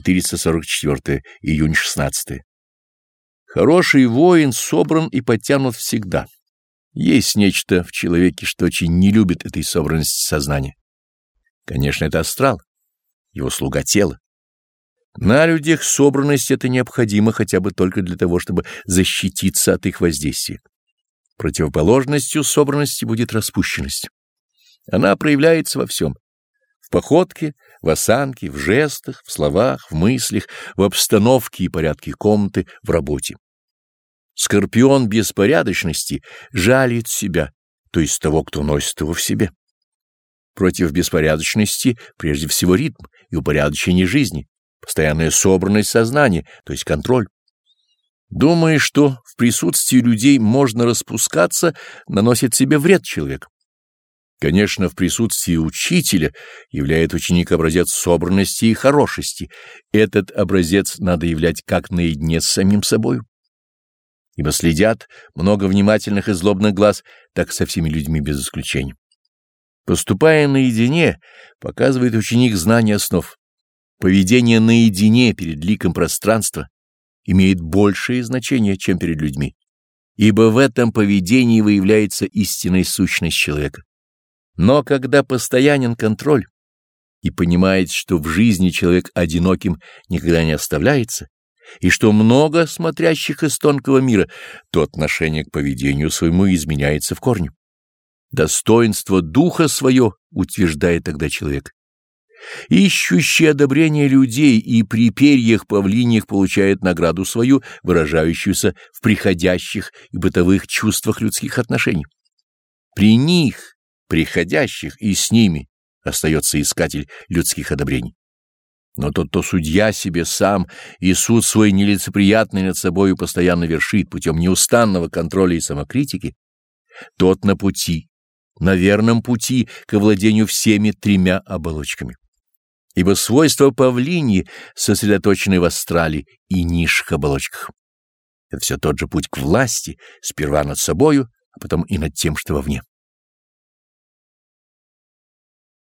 444 июнь 16 Хороший воин собран и подтянут всегда. Есть нечто в человеке, что очень не любит этой собранности сознания. Конечно, это астрал, его слуга тела. На людях собранность это необходимо хотя бы только для того, чтобы защититься от их воздействия. Противоположностью собранности будет распущенность. Она проявляется во всем. В походке, в осанке, в жестах, в словах, в мыслях, в обстановке и порядке комнаты, в работе. Скорпион беспорядочности жалит себя, то есть того, кто носит его в себе. Против беспорядочности прежде всего ритм и упорядочение жизни, постоянная собранность сознания, то есть контроль. Думая, что в присутствии людей можно распускаться, наносит себе вред человек. Конечно, в присутствии учителя являет ученик образец собранности и хорошести. Этот образец надо являть как наедине с самим собою ибо следят много внимательных и злобных глаз, так со всеми людьми без исключения. Поступая наедине, показывает ученик знание основ. Поведение наедине перед ликом пространства имеет большее значение, чем перед людьми, ибо в этом поведении выявляется истинная сущность человека. Но когда постоянен контроль и понимает, что в жизни человек одиноким никогда не оставляется, и что много смотрящих из тонкого мира, то отношение к поведению своему изменяется в корне. Достоинство духа свое утверждает тогда человек. Ищущий одобрение людей и при перьях павлиньях получает награду свою, выражающуюся в приходящих и бытовых чувствах людских отношений. При них, приходящих и с ними, остается искатель людских одобрений. Но тот, кто судья себе сам и суд свой нелицеприятный над собою постоянно вершит путем неустанного контроля и самокритики, тот на пути, на верном пути к овладению всеми тремя оболочками. Ибо свойства павлини сосредоточены в астрале и низших оболочках. Это все тот же путь к власти, сперва над собою, а потом и над тем, что вовне.